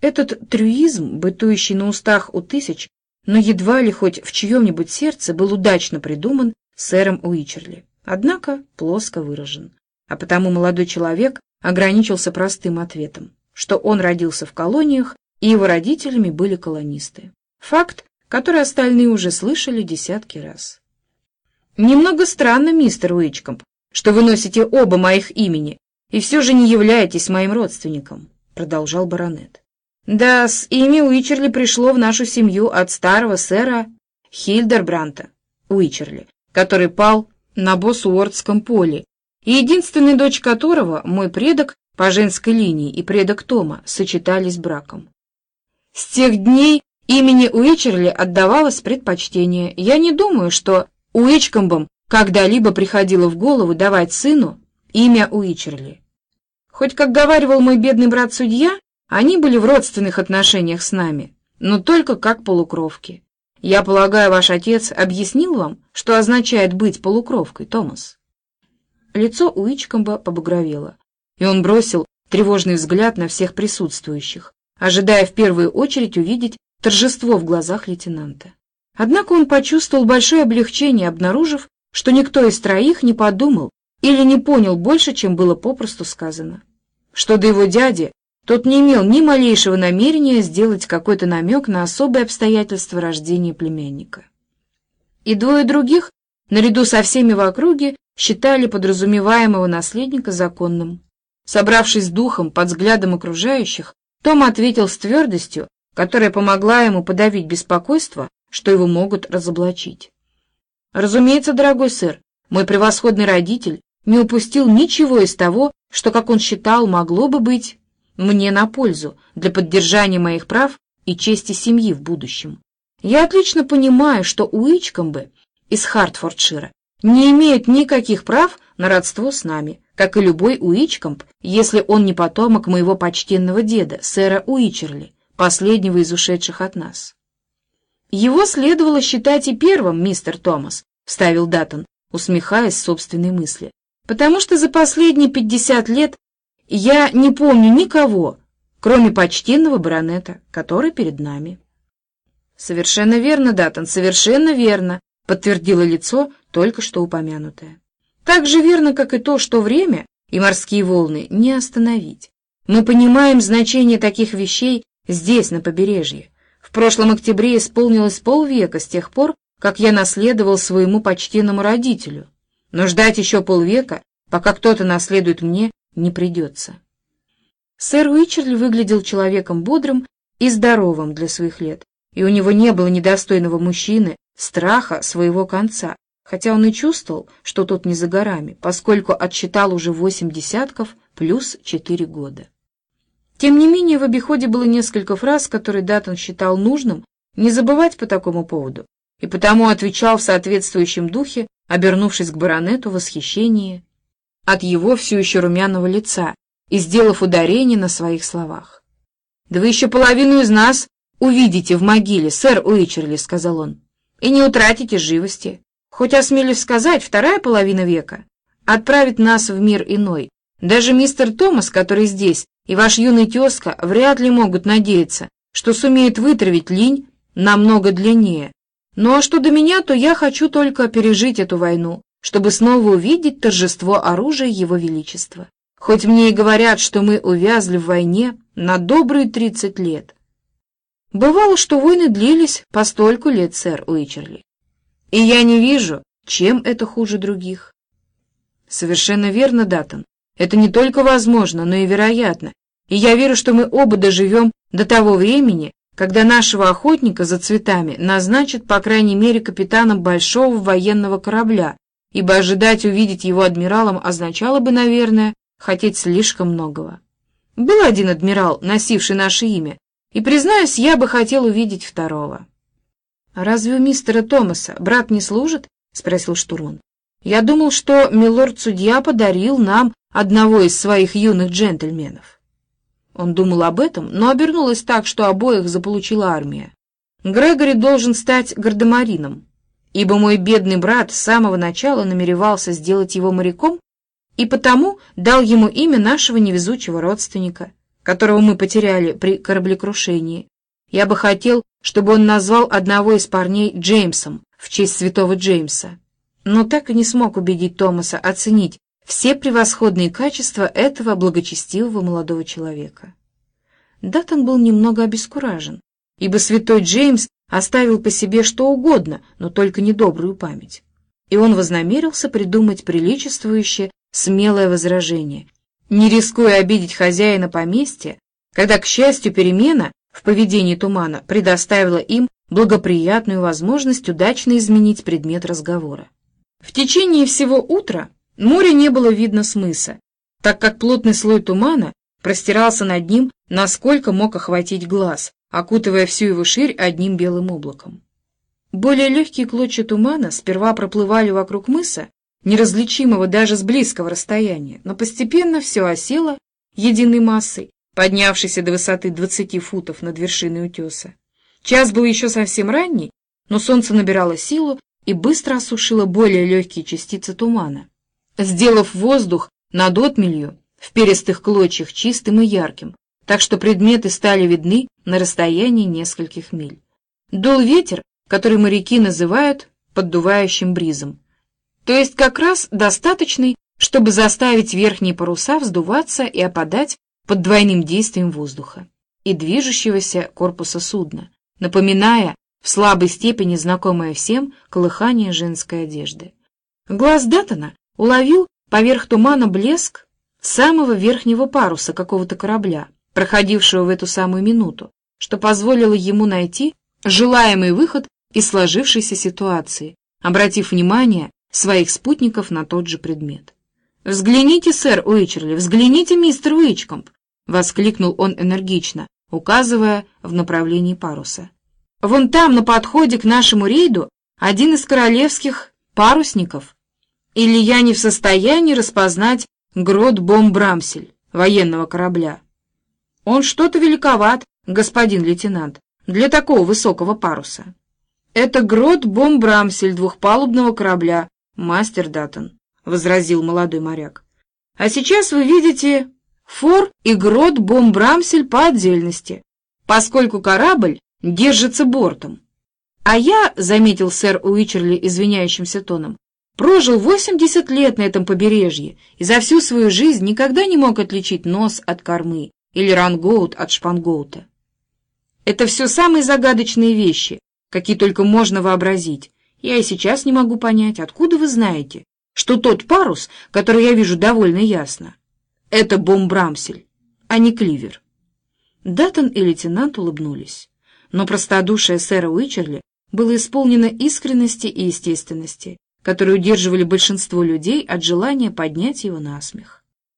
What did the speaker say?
Этот трюизм, бытующий на устах у тысяч, но едва ли хоть в чьем-нибудь сердце был удачно придуман сэром Уичерли, однако плоско выражен. А потому молодой человек ограничился простым ответом, что он родился в колониях, и его родителями были колонисты. Факт, который остальные уже слышали десятки раз. «Немного странно, мистер Уичкомп, что вы носите оба моих имени и все же не являетесь моим родственником», — продолжал баронет. «Да, с имя Уичерли пришло в нашу семью от старого сэра Хильдербранта Уичерли, который пал на Боссуордском поле, и единственная дочь которого, мой предок по женской линии и предок Тома, сочетались браком. С тех дней имени Уичерли отдавалось предпочтение. Я не думаю, что Уичкомбом когда-либо приходило в голову давать сыну имя Уичерли. Хоть, как говаривал мой бедный брат-судья, они были в родственных отношениях с нами, но только как полукровки. Я полагаю, ваш отец объяснил вам, что означает быть полукровкой, Томас? Лицо Уичкомба побагровело, и он бросил тревожный взгляд на всех присутствующих, ожидая в первую очередь увидеть торжество в глазах лейтенанта. Однако он почувствовал большое облегчение, обнаружив, что никто из троих не подумал или не понял больше, чем было попросту сказано. Что до его дяди, тот не имел ни малейшего намерения сделать какой-то намек на особые обстоятельства рождения племянника. И двое других, наряду со всеми в округе, считали подразумеваемого наследника законным. Собравшись духом под взглядом окружающих, том ответил с твердостью, которая помогла ему подавить беспокойство, что его могут разоблачить. «Разумеется, дорогой сэр, мой превосходный родитель не упустил ничего из того, что, как он считал, могло бы быть мне на пользу для поддержания моих прав и чести семьи в будущем. Я отлично понимаю, что Уичкомбы из Хартфордшира не имеют никаких прав на родство с нами, как и любой Уичкомб, если он не потомок моего почтенного деда, сэра Уичерли, последнего из ушедших от нас. Его следовало считать и первым, мистер Томас, — вставил Даттон, усмехаясь собственной мысли, потому что за последние пятьдесят лет я не помню никого, кроме почтенного баронета, который перед нами. Совершенно верно, Даттон, совершенно верно, подтвердило лицо, только что упомянутое. Так же верно, как и то, что время и морские волны не остановить. Мы понимаем значение таких вещей здесь, на побережье. В прошлом октябре исполнилось полвека с тех пор, как я наследовал своему почтенному родителю. Но ждать еще полвека, пока кто-то наследует мне, не придется. Сэр Уичерли выглядел человеком бодрым и здоровым для своих лет, и у него не было недостойного мужчины страха своего конца, хотя он и чувствовал, что тот не за горами, поскольку отсчитал уже восемь десятков плюс четыре года. Тем не менее, в обиходе было несколько фраз, которые Даттон считал нужным не забывать по такому поводу, и потому отвечал в соответствующем духе, обернувшись к баронету в восхищении от его все еще румяного лица и сделав ударение на своих словах. «Да вы еще половину из нас увидите в могиле, сэр Уичерли», — сказал он, — «и не утратите живости. Хоть осмелюсь сказать, вторая половина века отправит нас в мир иной. Даже мистер Томас, который здесь, и ваш юный тезка вряд ли могут надеяться, что сумеет вытравить линь намного длиннее. Ну а что до меня, то я хочу только пережить эту войну, чтобы снова увидеть торжество оружия Его Величества. Хоть мне и говорят, что мы увязли в войне на добрые тридцать лет. Бывало, что войны длились по стольку лет, сэр Уичерли. И я не вижу, чем это хуже других. Совершенно верно, Даттон. Это не только возможно, но и вероятно. И я верю, что мы оба доживем до того времени, когда нашего охотника за цветами назначат, по крайней мере, капитаном большого военного корабля, ибо ожидать увидеть его адмиралом означало бы, наверное, хотеть слишком многого. Был один адмирал, носивший наше имя, и, признаюсь, я бы хотел увидеть второго. «А разве у мистера Томаса брат не служит?» — спросил штурман. «Я думал, что милорд-судья подарил нам одного из своих юных джентльменов». Он думал об этом, но обернулось так, что обоих заполучила армия. Грегори должен стать гардемарином, ибо мой бедный брат с самого начала намеревался сделать его моряком и потому дал ему имя нашего невезучего родственника. которого мы потеряли при кораблекрушении. Я бы хотел, чтобы он назвал одного из парней Джеймсом в честь святого Джеймса. Но так и не смог убедить Томаса оценить все превосходные качества этого благочестивого молодого человека. Даттон был немного обескуражен, ибо святой Джеймс оставил по себе что угодно, но только недобрую память. И он вознамерился придумать приличествующее, смелое возражение, не рискуя обидеть хозяина поместья, когда, к счастью, перемена в поведении тумана предоставила им благоприятную возможность удачно изменить предмет разговора. В течение всего утра море не было видно с мыса, так как плотный слой тумана простирался над ним, насколько мог охватить глаз, окутывая всю его ширь одним белым облаком. Более легкие клочья тумана сперва проплывали вокруг мыса, неразличимого даже с близкого расстояния, но постепенно все осело единой массой, поднявшейся до высоты 20 футов над вершиной утеса. Час был еще совсем ранний, но солнце набирало силу и быстро осушило более легкие частицы тумана, сделав воздух над отмелью в перистых клочьях чистым и ярким, так что предметы стали видны на расстоянии нескольких миль. Дул ветер, который моряки называют поддувающим бризом, то есть как раз достаточный, чтобы заставить верхние паруса вздуваться и опадать под двойным действием воздуха и движущегося корпуса судна, напоминая в слабой степени знакомое всем колыхание женской одежды. Глаз Даттона уловил поверх тумана блеск самого верхнего паруса какого-то корабля, проходившего в эту самую минуту, что позволило ему найти желаемый выход из сложившейся ситуации, обратив внимание своих спутников на тот же предмет. «Взгляните, сэр Уичерли, взгляните, мистер Уичкомп!» — воскликнул он энергично, указывая в направлении паруса. «Вон там, на подходе к нашему рейду, один из королевских парусников. Или я не в состоянии распознать грот Бомбрамсель военного корабля? Он что-то великоват, господин лейтенант, для такого высокого паруса. Это грот Бомбрамсель двухпалубного корабля, мастер Даттон», — возразил молодой моряк. «А сейчас вы видите фор и грот Бомбрамсель по отдельности, поскольку корабль держится бортом. А я, — заметил сэр Уичерли извиняющимся тоном, — прожил 80 лет на этом побережье и за всю свою жизнь никогда не мог отличить нос от кормы или рангоут от шпангоута. Это все самые загадочные вещи, какие только можно вообразить, я и сейчас не могу понять, откуда вы знаете, что тот парус, который я вижу довольно ясно, это бомбрамсель, а не кливер. Даттон и лейтенант улыбнулись, но простодушие сэра Уичерли было исполнено искренности и естественности, которые удерживали большинство людей от желания поднять его на смех.